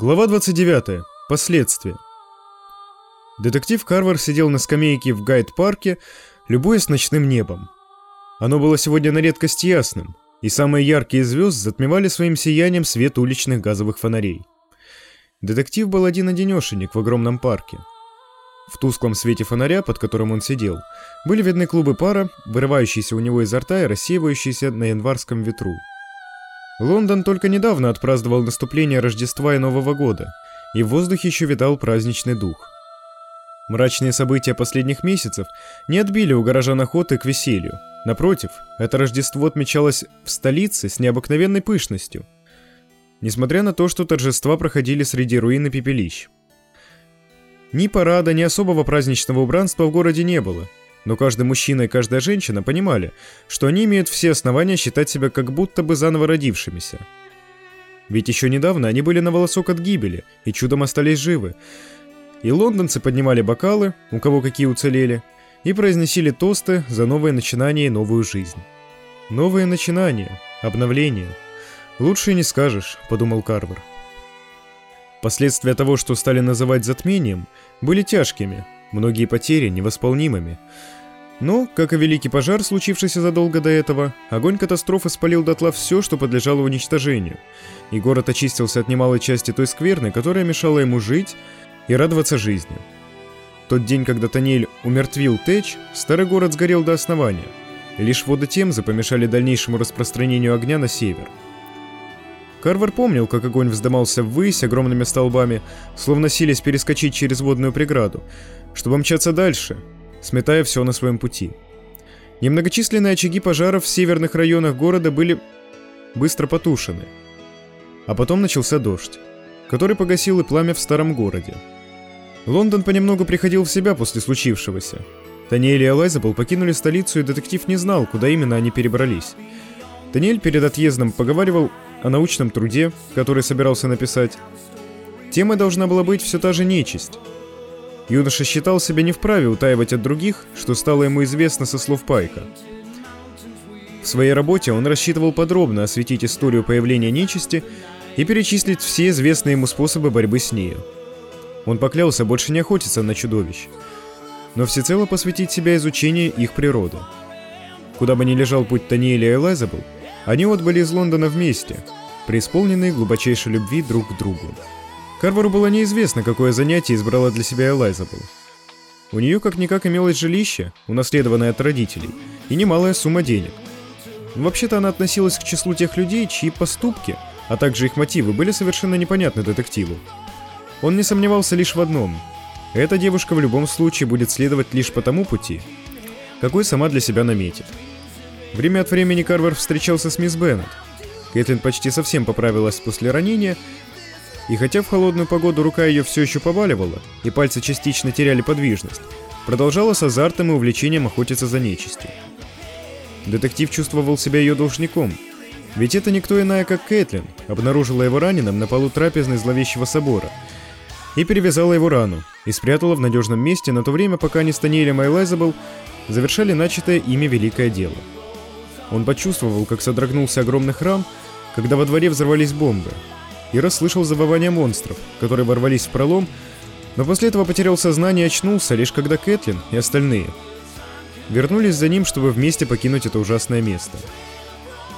Глава 29. Последствия. Детектив Карвар сидел на скамейке в гайд-парке, любуясь ночным небом. Оно было сегодня на редкость ясным, и самые яркие звезд затмевали своим сиянием свет уличных газовых фонарей. Детектив был один-одинешенек в огромном парке. В тусклом свете фонаря, под которым он сидел, были видны клубы пара, вырывающиеся у него изо рта и рассеивающиеся на январском ветру. Лондон только недавно отпраздновал наступление Рождества и Нового года, и в воздухе еще витал праздничный дух. Мрачные события последних месяцев не отбили у горожан охоты к веселью. Напротив, это Рождество отмечалось в столице с необыкновенной пышностью. Несмотря на то, что торжества проходили среди руин и пепелищ. Ни парада, ни особого праздничного убранства в городе не было – но каждый мужчина и каждая женщина понимали, что они имеют все основания считать себя как будто бы заново родившимися. Ведь еще недавно они были на волосок от гибели и чудом остались живы. И лондонцы поднимали бокалы, у кого какие уцелели, и произносили тосты за новое начинание и новую жизнь. Новые начинания, обновление. Лучше не скажешь, подумал Карвер. Последствия того, что стали называть затмением, были тяжкими – многие потери невосполнимыми. Но, как и великий пожар, случившийся задолго до этого, огонь катастрофы спалил дотла все, что подлежало уничтожению, и город очистился от немалой части той скверны, которая мешала ему жить и радоваться жизни. Тот день, когда Танель умертвил Тэч, старый город сгорел до основания, лишь воды Темзы помешали дальнейшему распространению огня на север. Карвар помнил, как огонь вздымался ввысь огромными столбами, словно силясь перескочить через водную преграду, чтобы мчаться дальше, сметая все на своем пути. Немногочисленные очаги пожаров в северных районах города были быстро потушены. А потом начался дождь, который погасил и пламя в старом городе. Лондон понемногу приходил в себя после случившегося. Таниэль и Элайзабл покинули столицу, и детектив не знал, куда именно они перебрались. Таниэль перед отъездом поговаривал о научном труде, который собирался написать. Темой должна была быть все та же нечисть, Юноша считал себя не вправе утаивать от других, что стало ему известно со слов Пайка. В своей работе он рассчитывал подробно осветить историю появления нечисти и перечислить все известные ему способы борьбы с нею. Он поклялся больше не охотиться на чудовищ, но всецело посвятить себя изучению их природы. Куда бы ни лежал путь Таниэля и Элайзабл, они отбыли из Лондона вместе, преисполненные глубочайшей любви друг к другу. Карвару было неизвестно, какое занятие избрала для себя Элайзабл. У нее как-никак имелось жилище, унаследованное от родителей, и немалая сумма денег. Вообще-то она относилась к числу тех людей, чьи поступки, а также их мотивы были совершенно непонятны детективу. Он не сомневался лишь в одном. Эта девушка в любом случае будет следовать лишь по тому пути, какой сама для себя наметит. Время от времени Карвер встречался с мисс Беннет. Кэтлин почти совсем поправилась после ранения, и хотя в холодную погоду рука ее все еще побаливала, и пальцы частично теряли подвижность, продолжала с азартом и увлечением охотиться за нечистью. Детектив чувствовал себя ее должником, ведь это никто иная, как Кэтлин, обнаружила его раненым на полу трапезной зловещего собора и перевязала его рану, и спрятала в надежном месте на то время, пока они с Таниэлем и Элайзабл завершали начатое ими великое дело. Он почувствовал, как содрогнулся огромный храм, когда во дворе взорвались бомбы, и расслышал завывание монстров, которые ворвались в пролом, но после этого потерял сознание и очнулся, лишь когда Кэтлин и остальные вернулись за ним, чтобы вместе покинуть это ужасное место.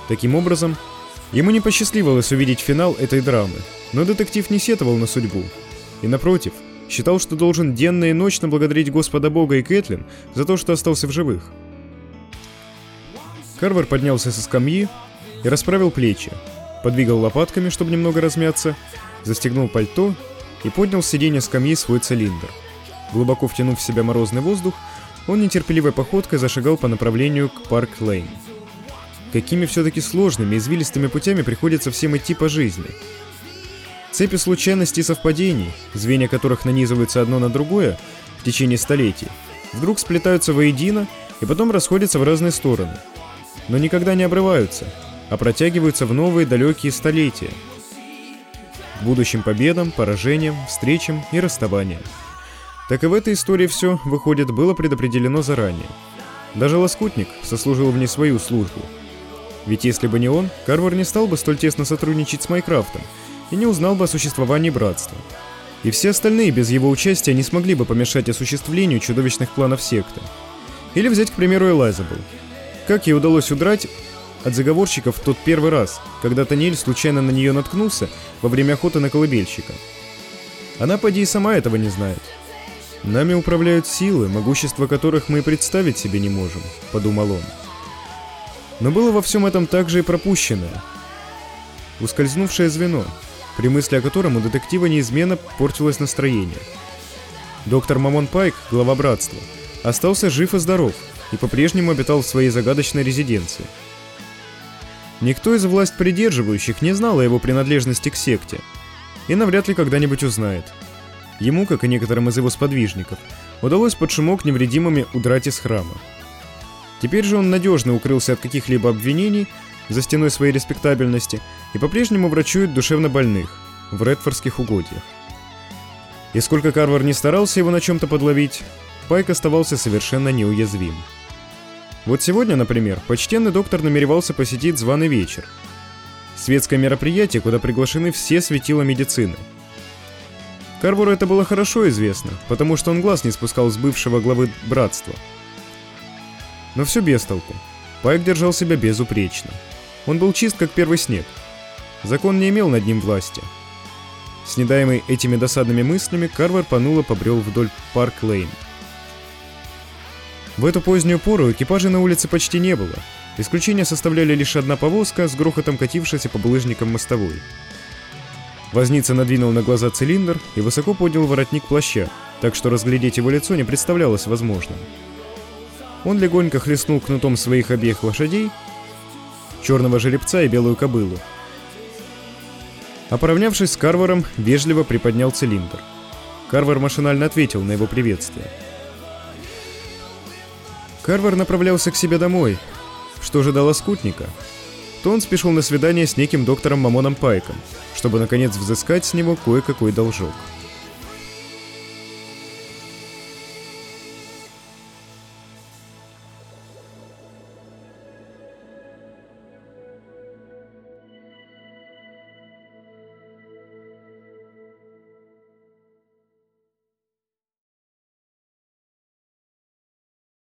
Таким образом, ему не посчастливилось увидеть финал этой драмы, но детектив не сетовал на судьбу, и напротив, считал, что должен денно и ночно благодарить Господа Бога и Кэтлин за то, что остался в живых. Карвер поднялся со скамьи и расправил плечи, подвигал лопатками, чтобы немного размяться, застегнул пальто и поднял с сиденья скамьи свой цилиндр. Глубоко втянув в себя морозный воздух, он нетерпеливой походкой зашагал по направлению к Парк-Лейн. Какими все-таки сложными, извилистыми путями приходится всем идти по жизни. Цепи случайностей и совпадений, звенья которых нанизываются одно на другое в течение столетий, вдруг сплетаются воедино и потом расходятся в разные стороны. Но никогда не обрываются, а протягиваются в новые далекие столетия. К будущим победам, поражениям, встречам и расставаниям. Так и в этой истории все, выходит, было предопределено заранее. Даже Лоскутник сослужил в ней свою службу. Ведь если бы не он, Карвар не стал бы столь тесно сотрудничать с Майкрафтом и не узнал бы о существовании братства. И все остальные без его участия не смогли бы помешать осуществлению чудовищных планов секты. Или взять, к примеру, Элайзабл. Как ей удалось удрать от заговорщиков в тот первый раз, когда Таниэль случайно на нее наткнулся во время охоты на колыбельщика. Она, поди, и сама этого не знает. «Нами управляют силы, могущество которых мы и представить себе не можем», — подумал он. Но было во всем этом также и пропущенное. Ускользнувшее звено, при мысли о котором у детектива неизменно портилось настроение. Доктор Мамон Пайк, глава братства, остался жив и здоров и по-прежнему обитал в своей загадочной резиденции. Никто из власть придерживающих не знал о его принадлежности к секте, и навряд ли когда-нибудь узнает. Ему, как и некоторым из его сподвижников, удалось под шумок невредимыми удрать из храма. Теперь же он надежно укрылся от каких-либо обвинений за стеной своей респектабельности и по-прежнему врачует душевно больных в редфордских угодьях. И сколько Карвар не старался его на чем-то подловить, Пайк оставался совершенно неуязвим. Вот сегодня, например, почтенный доктор намеревался посетить званый вечер. Светское мероприятие, куда приглашены все светила медицины. Карвору это было хорошо известно, потому что он глаз не спускал с бывшего главы братства. Но все без толку. Пайк держал себя безупречно. Он был чист, как первый снег. Закон не имел над ним власти. Снедаемый этими досадными мыслями, Карвер понуро побрел вдоль Парк-Лейн. В эту позднюю пору экипажей на улице почти не было. Исключение составляли лишь одна повозка с грохотом катившаяся по булыжникам мостовой. Возница надвинул на глаза цилиндр и высоко поднял воротник плаща, так что разглядеть его лицо не представлялось возможным. Он легонько хлестнул кнутом своих обеих лошадей, черного жеребца и белую кобылу. А с Карваром, вежливо приподнял цилиндр. Карвар машинально ответил на его приветствие – Карвар направлялся к себе домой. Что же дало скутника? То он спешил на свидание с неким доктором Мамоном Пайком, чтобы наконец взыскать с него кое-какой должок.